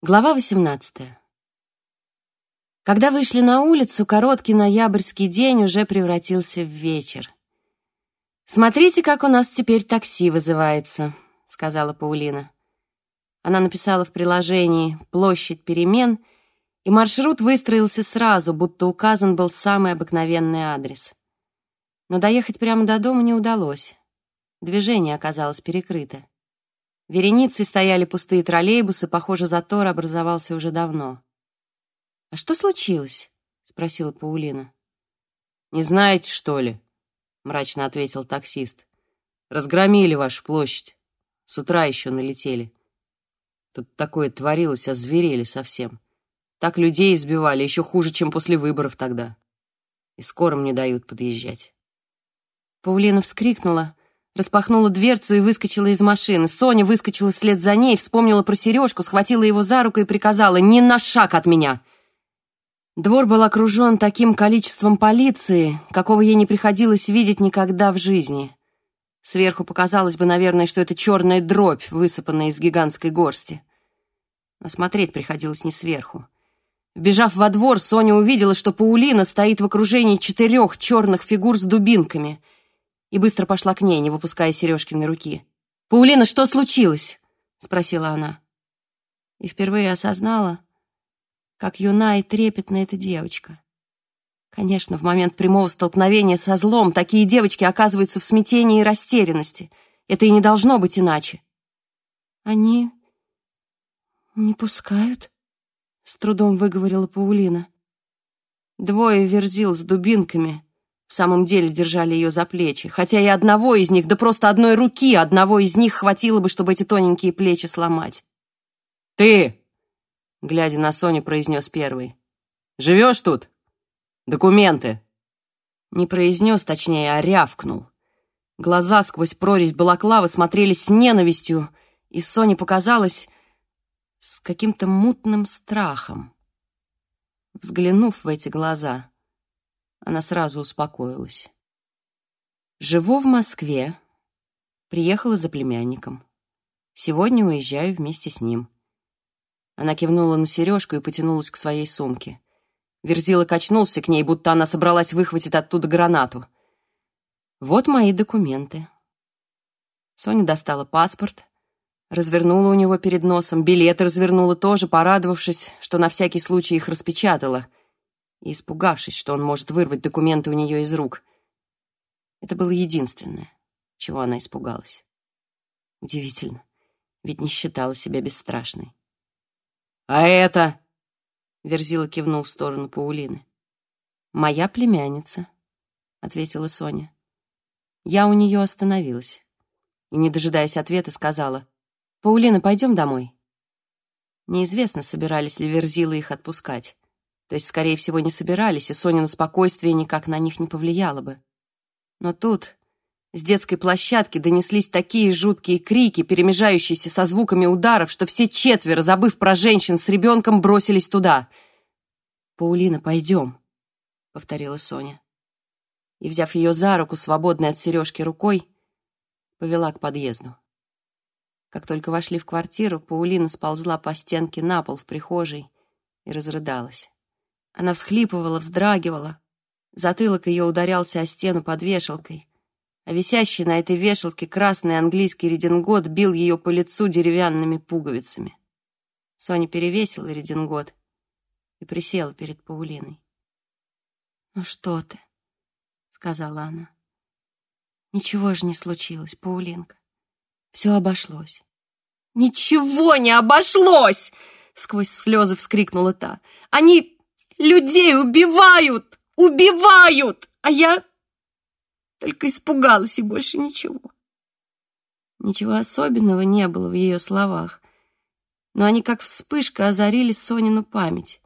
Глава 18. Когда вышли на улицу, короткий ноябрьский день уже превратился в вечер. «Смотрите, как у нас теперь такси вызывается», — сказала Паулина. Она написала в приложении «Площадь перемен», и маршрут выстроился сразу, будто указан был самый обыкновенный адрес. Но доехать прямо до дома не удалось. Движение оказалось перекрыто. Вереницей стояли пустые троллейбусы, похоже, затор образовался уже давно. «А что случилось?» — спросила Паулина. «Не знаете, что ли?» — мрачно ответил таксист. «Разгромили вашу площадь. С утра еще налетели. Тут такое творилось, озверели совсем. Так людей избивали, еще хуже, чем после выборов тогда. И скоро мне дают подъезжать». Паулина вскрикнула, распахнула дверцу и выскочила из машины. Соня выскочила вслед за ней, вспомнила про сережку, схватила его за руку и приказала «Ни на шаг от меня!». Двор был окружен таким количеством полиции, какого ей не приходилось видеть никогда в жизни. Сверху показалось бы, наверное, что это черная дробь, высыпанная из гигантской горсти. Но смотреть приходилось не сверху. Вбежав во двор, Соня увидела, что Паулина стоит в окружении четырех черных фигур с дубинками — и быстро пошла к ней, не выпуская Сережкиной руки. «Паулина, что случилось?» — спросила она. И впервые осознала, как юна и трепетна эта девочка. Конечно, в момент прямого столкновения со злом такие девочки оказываются в смятении и растерянности. Это и не должно быть иначе. «Они не пускают?» — с трудом выговорила Паулина. Двое верзил с дубинками — в самом деле держали ее за плечи, хотя и одного из них, да просто одной руки одного из них хватило бы, чтобы эти тоненькие плечи сломать. «Ты!» — глядя на Соню, произнес первый. «Живешь тут? Документы!» Не произнес, точнее, а рявкнул. Глаза сквозь прорезь балаклавы смотрели с ненавистью, и Соне показалось с каким-то мутным страхом. Взглянув в эти глаза, она сразу успокоилась. Живу в Москве. Приехала за племянником. Сегодня уезжаю вместе с ним. Она кивнула на сережку и потянулась к своей сумке. Верзила качнулся к ней, будто она собралась выхватить оттуда гранату. «Вот мои документы». Соня достала паспорт, развернула у него перед носом, билет развернула тоже, порадовавшись, что на всякий случай их распечатала — и испугавшись, что он может вырвать документы у нее из рук. Это было единственное, чего она испугалась. Удивительно, ведь не считала себя бесстрашной. «А это?» — Верзила кивнул в сторону Паулины. «Моя племянница», — ответила Соня. Я у нее остановилась и, не дожидаясь ответа, сказала, «Паулина, пойдем домой». Неизвестно, собирались ли Верзила их отпускать. То есть, скорее всего, не собирались, и Соня на спокойствие никак на них не повлияло бы. Но тут с детской площадки донеслись такие жуткие крики, перемежающиеся со звуками ударов, что все четверо, забыв про женщин с ребенком, бросились туда. «Паулина, пойдем», — повторила Соня. И, взяв ее за руку, свободной от сережки рукой, повела к подъезду. Как только вошли в квартиру, Паулина сползла по стенке на пол в прихожей и разрыдалась. Она всхлипывала, вздрагивала. Затылок ее ударялся о стену под вешалкой, а висящий на этой вешалке красный английский редингот бил ее по лицу деревянными пуговицами. Соня перевесила редингот и присела перед Паулиной. «Ну что ты?» — сказала она. «Ничего же не случилось, Паулинка. Все обошлось». «Ничего не обошлось!» — сквозь слезы вскрикнула та. «Они Людей убивают! Убивают! А я только испугалась и больше ничего. Ничего особенного не было в ее словах, но они как вспышка озарили Сонину память.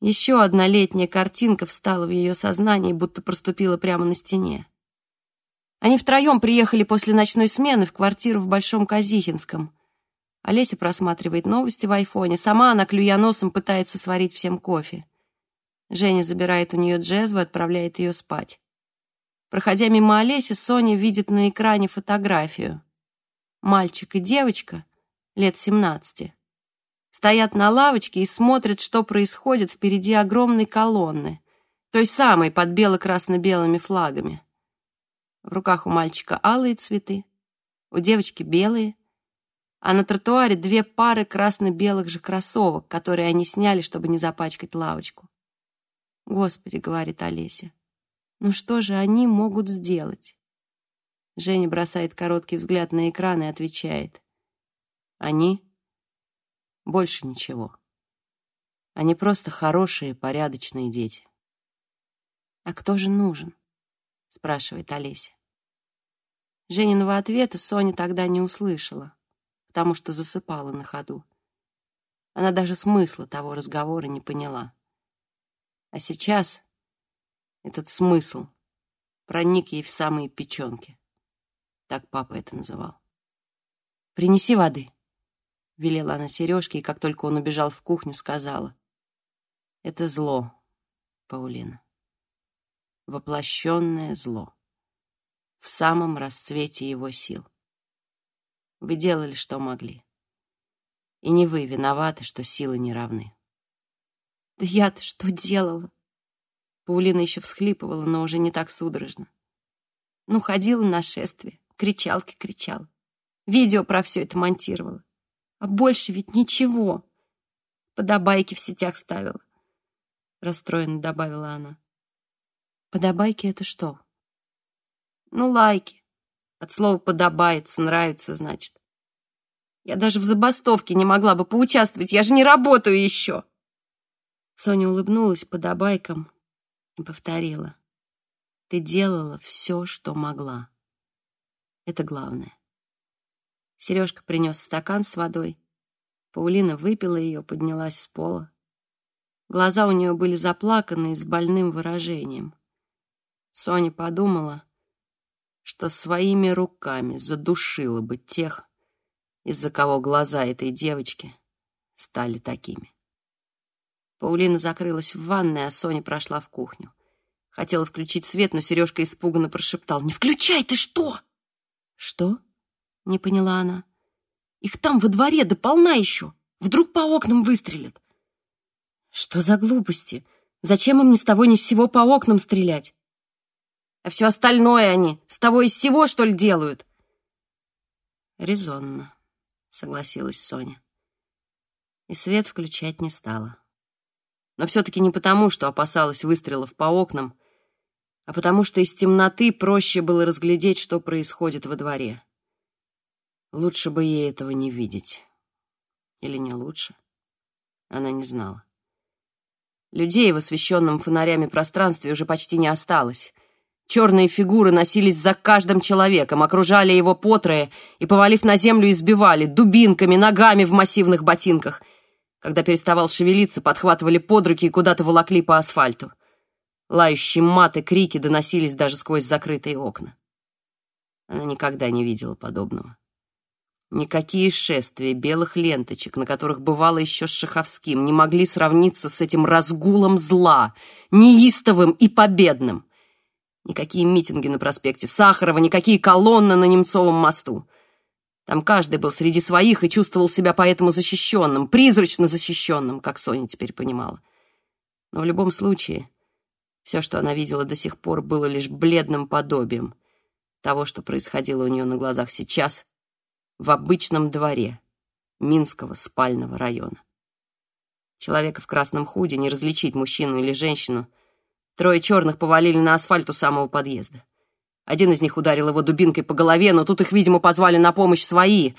Еще одна летняя картинка встала в ее сознании, будто проступила прямо на стене. Они втроем приехали после ночной смены в квартиру в Большом Казихинском. Олеся просматривает новости в айфоне. Сама она, клюя носом, пытается сварить всем кофе. Женя забирает у нее джезву и отправляет ее спать. Проходя мимо Олеси, Соня видит на экране фотографию. Мальчик и девочка, лет 17. стоят на лавочке и смотрят, что происходит впереди огромной колонны, той самой под бело-красно-белыми флагами. В руках у мальчика алые цветы, у девочки белые, а на тротуаре две пары красно-белых же кроссовок, которые они сняли, чтобы не запачкать лавочку. «Господи», — говорит Олеся, — «ну что же они могут сделать?» Женя бросает короткий взгляд на экран и отвечает. «Они? Больше ничего. Они просто хорошие, порядочные дети». «А кто же нужен?» — спрашивает Олеся. Жениного ответа Соня тогда не услышала, потому что засыпала на ходу. Она даже смысла того разговора не поняла. А сейчас этот смысл проник ей в самые печенки. Так папа это называл. «Принеси воды», — велела она Сережке, и как только он убежал в кухню, сказала. «Это зло, Паулина. Воплощенное зло. В самом расцвете его сил. Вы делали, что могли. И не вы виноваты, что силы не равны. Да я-то что делала? Паулина еще всхлипывала, но уже не так судорожно. Ну, ходила на шествие, кричалки кричала. Видео про все это монтировала. А больше ведь ничего. Подобайки в сетях ставила. Расстроенно добавила она. Подобайки — это что? Ну, лайки. От слова «подобается», «нравится», значит. Я даже в забастовке не могла бы поучаствовать, я же не работаю еще. Соня улыбнулась подобайкам и повторила. Ты делала все, что могла. Это главное. Сережка принес стакан с водой. Паулина выпила ее, поднялась с пола. Глаза у нее были заплаканы с больным выражением. Соня подумала, что своими руками задушила бы тех, из-за кого глаза этой девочки стали такими. Паулина закрылась в ванной, а Соня прошла в кухню. Хотела включить свет, но Сережка испуганно прошептал. «Не включай, ты что?» «Что?» — не поняла она. «Их там во дворе да полна еще. Вдруг по окнам выстрелят». «Что за глупости? Зачем им ни с того ни с сего по окнам стрелять?» «А все остальное они с того и с сего, что ли, делают?» «Резонно», — согласилась Соня. И свет включать не стала но все-таки не потому, что опасалась выстрелов по окнам, а потому что из темноты проще было разглядеть, что происходит во дворе. Лучше бы ей этого не видеть. Или не лучше? Она не знала. Людей в освещенном фонарями пространстве уже почти не осталось. Черные фигуры носились за каждым человеком, окружали его потрое и, повалив на землю, избивали дубинками, ногами в массивных ботинках — когда переставал шевелиться, подхватывали под руки и куда-то волокли по асфальту. Лающие маты, крики доносились даже сквозь закрытые окна. Она никогда не видела подобного. Никакие шествия белых ленточек, на которых бывало еще с Шаховским, не могли сравниться с этим разгулом зла, неистовым и победным. Никакие митинги на проспекте Сахарова, никакие колонны на Немцовом мосту. Там каждый был среди своих и чувствовал себя поэтому защищенным, призрачно защищенным, как Соня теперь понимала. Но в любом случае, все, что она видела до сих пор, было лишь бледным подобием того, что происходило у нее на глазах сейчас в обычном дворе Минского спального района. Человека в красном худе не различить, мужчину или женщину. Трое черных повалили на асфальт у самого подъезда. Один из них ударил его дубинкой по голове, но тут их, видимо, позвали на помощь свои.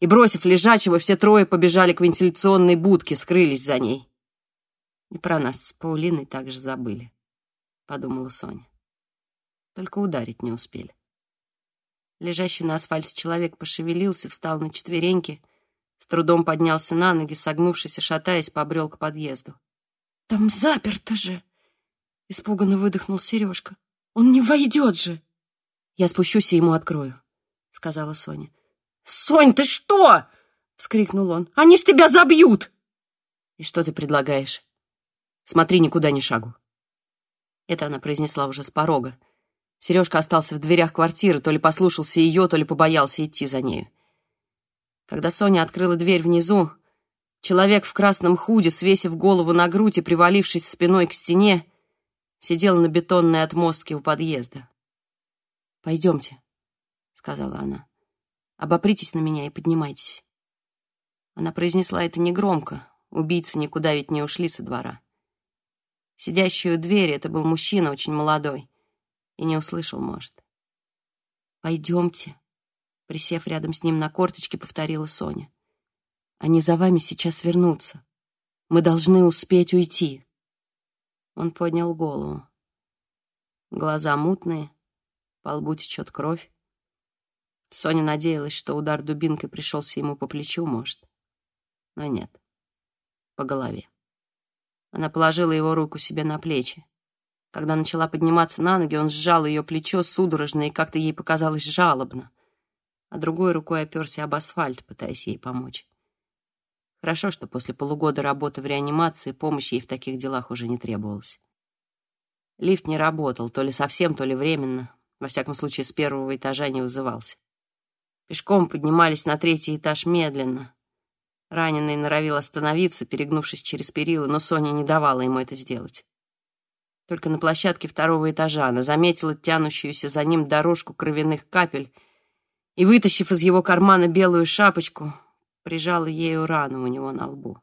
И, бросив лежачего, все трое побежали к вентиляционной будке, скрылись за ней. И про нас с Паулиной также забыли, подумала Соня. Только ударить не успели. Лежащий на асфальте человек пошевелился, встал на четвереньки, с трудом поднялся на ноги, согнувшись и шатаясь, побрел к подъезду. «Там заперто же!» — испуганно выдохнул Сережка. «Он не войдет же!» «Я спущусь и ему открою», — сказала Соня. «Сонь, ты что?» — вскрикнул он. «Они ж тебя забьют!» «И что ты предлагаешь? Смотри, никуда ни шагу». Это она произнесла уже с порога. Сережка остался в дверях квартиры, то ли послушался ее, то ли побоялся идти за нею. Когда Соня открыла дверь внизу, Человек в красном худе, свесив голову на грудь и привалившись спиной к стене, сидел на бетонной отмостке у подъезда. «Пойдемте», — сказала она. «Обопритесь на меня и поднимайтесь». Она произнесла это негромко. Убийцы никуда ведь не ушли со двора. Сидящий у двери это был мужчина, очень молодой, и не услышал, может. «Пойдемте», — присев рядом с ним на корточке, повторила Соня. «Они за вами сейчас вернутся. Мы должны успеть уйти». Он поднял голову. Глаза мутные, по лбу течет кровь. Соня надеялась, что удар дубинкой пришелся ему по плечу, может. Но нет, по голове. Она положила его руку себе на плечи. Когда начала подниматься на ноги, он сжал ее плечо судорожно и как-то ей показалось жалобно, а другой рукой оперся об асфальт, пытаясь ей помочь. Хорошо, что после полугода работы в реанимации помощи ей в таких делах уже не требовалось. Лифт не работал, то ли совсем, то ли временно. Во всяком случае, с первого этажа не вызывался. Пешком поднимались на третий этаж медленно. Раненый норовил остановиться, перегнувшись через перила, но Соня не давала ему это сделать. Только на площадке второго этажа она заметила тянущуюся за ним дорожку кровяных капель и, вытащив из его кармана белую шапочку, прижала ею рану у него на лбу.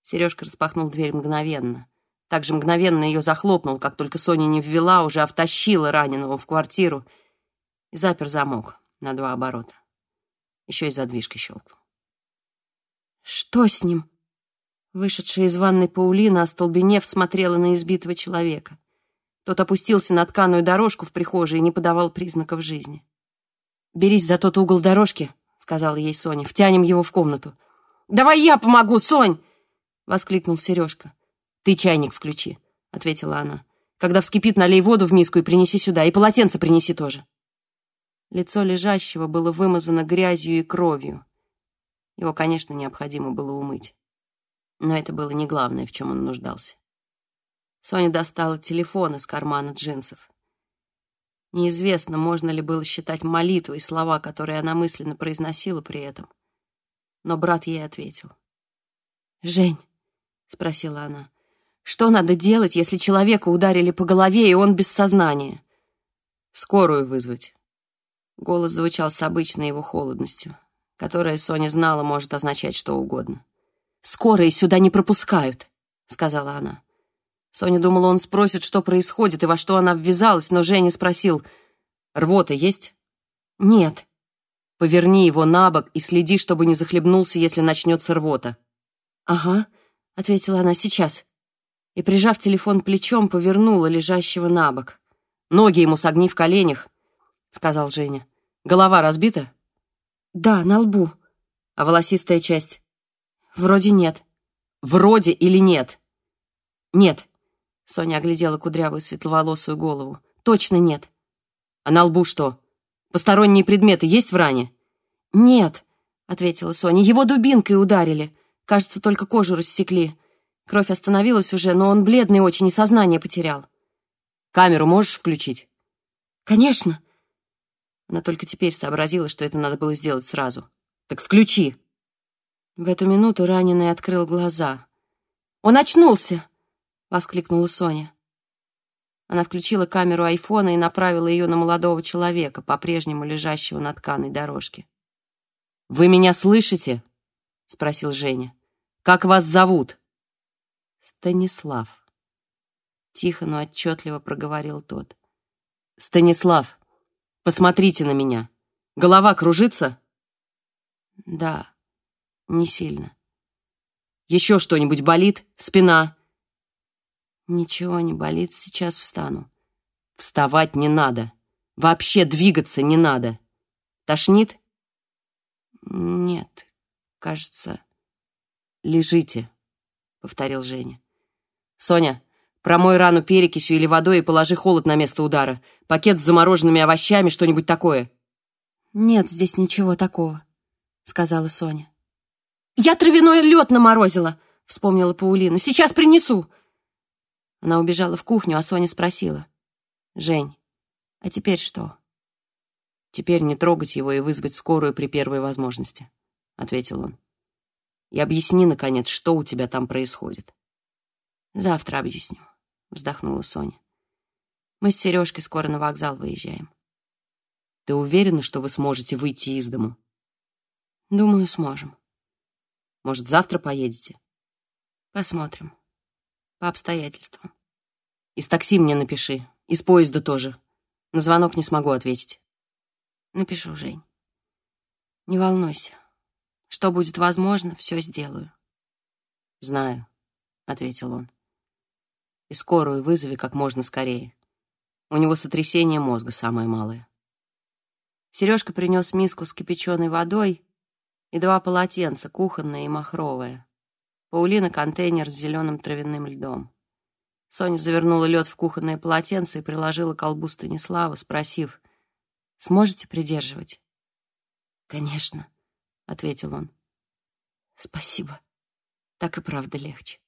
Сережка распахнул дверь мгновенно. Так же мгновенно ее захлопнул, как только Соня не ввела, уже втащила раненого в квартиру и запер замок на два оборота. Еще и задвижкой щелкнул. «Что с ним?» Вышедшая из ванной Паулина, остолбенев, смотрела на избитого человека. Тот опустился на тканую дорожку в прихожей и не подавал признаков жизни. «Берись за тот угол дорожки», сказала ей Соня. «Втянем его в комнату». «Давай я помогу, Сонь!» — воскликнул Сережка. «Ты чайник включи», — ответила она. «Когда вскипит, налей воду в миску и принеси сюда, и полотенце принеси тоже». Лицо лежащего было вымазано грязью и кровью. Его, конечно, необходимо было умыть. Но это было не главное, в чем он нуждался. Соня достала телефон из кармана джинсов. Неизвестно, можно ли было считать молитвой слова, которые она мысленно произносила при этом. Но брат ей ответил. «Жень», — спросила она, — «что надо делать, если человека ударили по голове, и он без сознания?» «Скорую вызвать». Голос звучал с обычной его холодностью, которая, Соня знала, может означать что угодно. «Скорые сюда не пропускают», — сказала она. Соня думала, он спросит, что происходит и во что она ввязалась, но Женя спросил, «Рвота есть?» «Нет». «Поверни его на бок и следи, чтобы не захлебнулся, если начнется рвота». «Ага», — ответила она, — «сейчас». И, прижав телефон плечом, повернула лежащего на бок. «Ноги ему согни в коленях», — сказал Женя. «Голова разбита?» «Да, на лбу». «А волосистая часть?» «Вроде нет». «Вроде или нет?» «Нет», Соня оглядела кудрявую светловолосую голову. «Точно нет». «А на лбу что? Посторонние предметы есть в ране?» «Нет», — ответила Соня. «Его дубинкой ударили. Кажется, только кожу рассекли. Кровь остановилась уже, но он бледный очень и сознание потерял». «Камеру можешь включить?» «Конечно». Она только теперь сообразила, что это надо было сделать сразу. «Так включи». В эту минуту раненый открыл глаза. «Он очнулся!» Воскликнула Соня. Она включила камеру айфона и направила ее на молодого человека, по-прежнему лежащего на тканой дорожке. «Вы меня слышите?» — спросил Женя. «Как вас зовут?» «Станислав», — тихо, но отчетливо проговорил тот. «Станислав, посмотрите на меня. Голова кружится?» «Да, не сильно». «Еще что-нибудь болит? Спина?» Ничего не болит, сейчас встану. Вставать не надо. Вообще двигаться не надо. Тошнит? Нет, кажется. Лежите, повторил Женя. Соня, промой рану перекисью или водой и положи холод на место удара. Пакет с замороженными овощами, что-нибудь такое. Нет здесь ничего такого, сказала Соня. Я травяной лед наморозила, вспомнила Паулина. Сейчас принесу. Она убежала в кухню, а Соня спросила. «Жень, а теперь что?» «Теперь не трогать его и вызвать скорую при первой возможности», — ответил он. И объясни, наконец, что у тебя там происходит. Завтра объясню, вздохнула Соня. Мы с Сережкой скоро на вокзал выезжаем. Ты уверена, что вы сможете выйти из дому? Думаю, сможем. Может, завтра поедете? Посмотрим. По обстоятельствам. Из такси мне напиши. Из поезда тоже. На звонок не смогу ответить. Напишу, Жень. Не волнуйся. Что будет возможно, все сделаю. Знаю, — ответил он. И скорую вызови как можно скорее. У него сотрясение мозга самое малое. Сережка принес миску с кипяченой водой и два полотенца, кухонное и махровое. Паулина — контейнер с зеленым травяным льдом. Соня завернула лед в кухонное полотенце и приложила к колбу Станислава, спросив, «Сможете придерживать?» «Конечно», — ответил он. «Спасибо. Так и правда легче».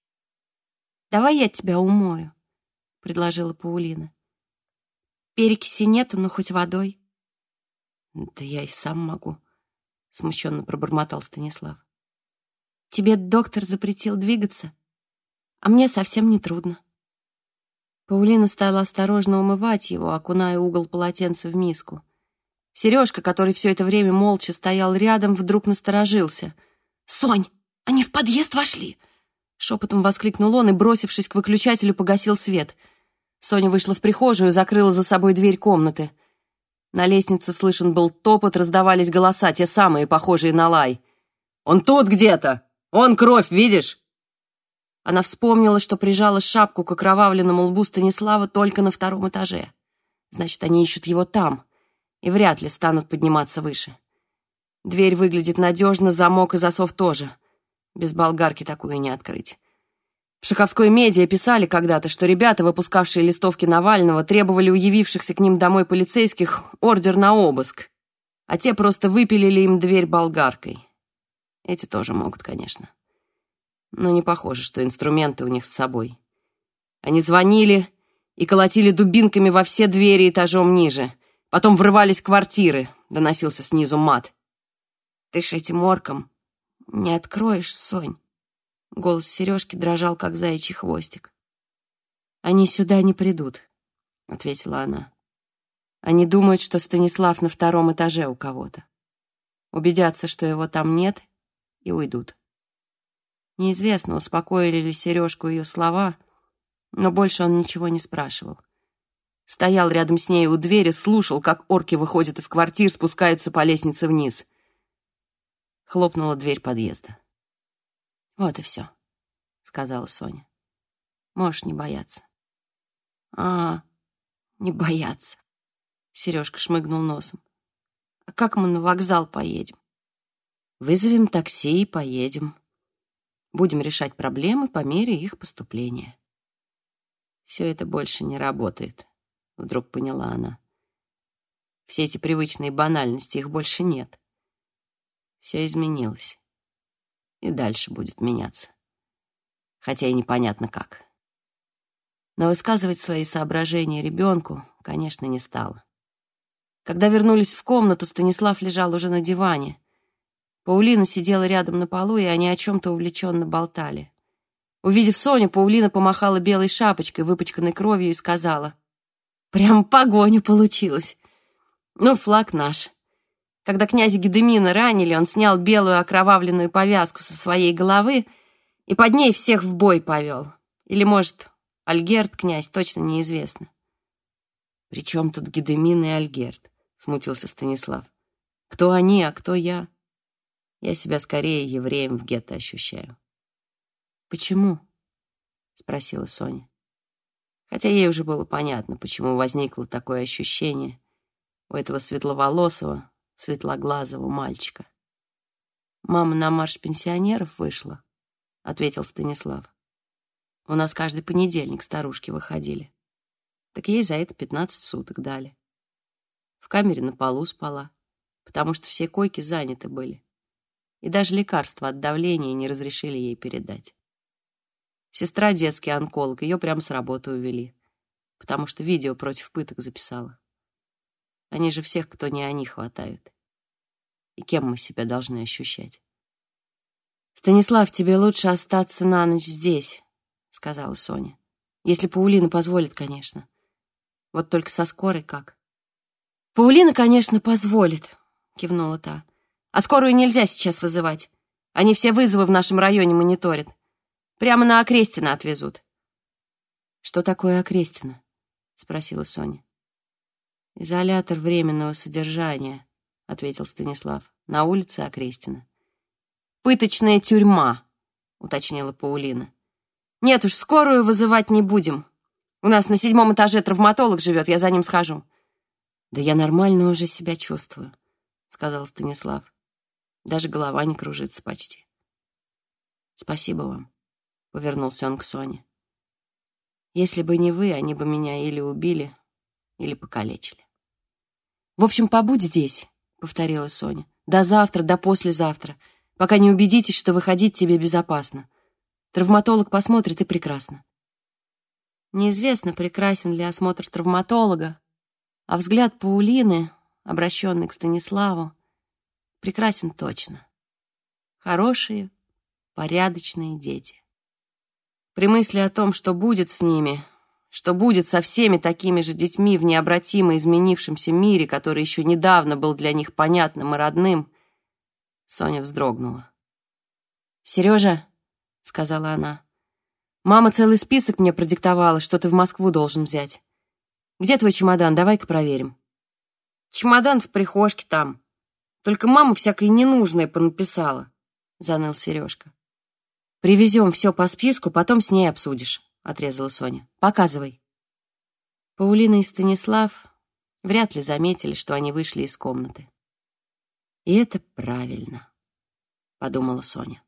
«Давай я тебя умою», — предложила Паулина. «Перекиси нету, но хоть водой». «Да я и сам могу», — смущенно пробормотал Станислав. «Тебе доктор запретил двигаться, а мне совсем не трудно». Паулина стала осторожно умывать его, окуная угол полотенца в миску. Сережка, который все это время молча стоял рядом, вдруг насторожился. «Сонь, они в подъезд вошли!» Шепотом воскликнул он и, бросившись к выключателю, погасил свет. Соня вышла в прихожую и закрыла за собой дверь комнаты. На лестнице слышен был топот, раздавались голоса, те самые, похожие на лай. «Он тут где-то! Он кровь, видишь?» Она вспомнила, что прижала шапку к окровавленному лбу Станислава только на втором этаже. Значит, они ищут его там и вряд ли станут подниматься выше. Дверь выглядит надежно, замок и засов тоже. Без болгарки такую не открыть. В шаховской медиа писали когда-то, что ребята, выпускавшие листовки Навального, требовали у явившихся к ним домой полицейских ордер на обыск, а те просто выпилили им дверь болгаркой. Эти тоже могут, конечно. Но не похоже, что инструменты у них с собой. Они звонили и колотили дубинками во все двери этажом ниже — Потом врывались в квартиры, доносился снизу мат. «Ты ж этим орком не откроешь, Сонь!» Голос Сережки дрожал, как заячий хвостик. «Они сюда не придут», — ответила она. «Они думают, что Станислав на втором этаже у кого-то. Убедятся, что его там нет, и уйдут». Неизвестно, успокоили ли Сережку ее слова, но больше он ничего не спрашивал. Стоял рядом с ней у двери, слушал, как орки выходят из квартир, спускаются по лестнице вниз. Хлопнула дверь подъезда. «Вот и все», — сказала Соня. «Можешь не бояться». «А, не бояться», — Сережка шмыгнул носом. «А как мы на вокзал поедем?» «Вызовем такси и поедем. Будем решать проблемы по мере их поступления». Все это больше не работает. — вдруг поняла она. Все эти привычные банальности, их больше нет. Все изменилось. И дальше будет меняться. Хотя и непонятно как. Но высказывать свои соображения ребенку, конечно, не стала. Когда вернулись в комнату, Станислав лежал уже на диване. Паулина сидела рядом на полу, и они о чем-то увлеченно болтали. Увидев Соню, Паулина помахала белой шапочкой, выпачканной кровью, и сказала — Прям погоня получилась. Ну, флаг наш. Когда князя Гедемина ранили, он снял белую окровавленную повязку со своей головы и под ней всех в бой повел. Или, может, Альгерт князь, точно неизвестно. «При чем тут Гедемин и Альгерт?» — смутился Станислав. «Кто они, а кто я? Я себя скорее евреем в гетто ощущаю». «Почему?» — спросила Соня хотя ей уже было понятно, почему возникло такое ощущение у этого светловолосого, светлоглазого мальчика. «Мама на марш пенсионеров вышла», — ответил Станислав. «У нас каждый понедельник старушки выходили. Так ей за это пятнадцать суток дали. В камере на полу спала, потому что все койки заняты были. И даже лекарства от давления не разрешили ей передать. Сестра детский онколог, ее прямо с работы увели, потому что видео против пыток записала. Они же всех, кто не они, хватают. И кем мы себя должны ощущать? «Станислав, тебе лучше остаться на ночь здесь», — сказала Соня. «Если Паулина позволит, конечно. Вот только со скорой как?» «Паулина, конечно, позволит», — кивнула та. «А скорую нельзя сейчас вызывать. Они все вызовы в нашем районе мониторят. Прямо на Окрестина отвезут». «Что такое Окрестина?» — спросила Соня. «Изолятор временного содержания», — ответил Станислав. «На улице Окрестина». «Пыточная тюрьма», — уточнила Паулина. «Нет уж, скорую вызывать не будем. У нас на седьмом этаже травматолог живет, я за ним схожу». «Да я нормально уже себя чувствую», — сказал Станислав. «Даже голова не кружится почти». «Спасибо вам», — повернулся он к Соне. «Если бы не вы, они бы меня или убили, или покалечили». «В общем, побудь здесь», — повторила Соня. «До завтра, до послезавтра, пока не убедитесь, что выходить тебе безопасно. Травматолог посмотрит, и прекрасно». Неизвестно, прекрасен ли осмотр травматолога, а взгляд Паулины, обращенный к Станиславу, прекрасен точно. Хорошие, порядочные дети. При мысли о том, что будет с ними, что будет со всеми такими же детьми в необратимо изменившемся мире, который еще недавно был для них понятным и родным, Соня вздрогнула. «Сережа», — сказала она, — «мама целый список мне продиктовала, что ты в Москву должен взять. Где твой чемодан? Давай-ка проверим». «Чемодан в прихожке там. Только мама всякое ненужное понаписала», — заныл Сережка. «Привезем все по списку, потом с ней обсудишь», — отрезала Соня. «Показывай». Паулина и Станислав вряд ли заметили, что они вышли из комнаты. «И это правильно», — подумала Соня.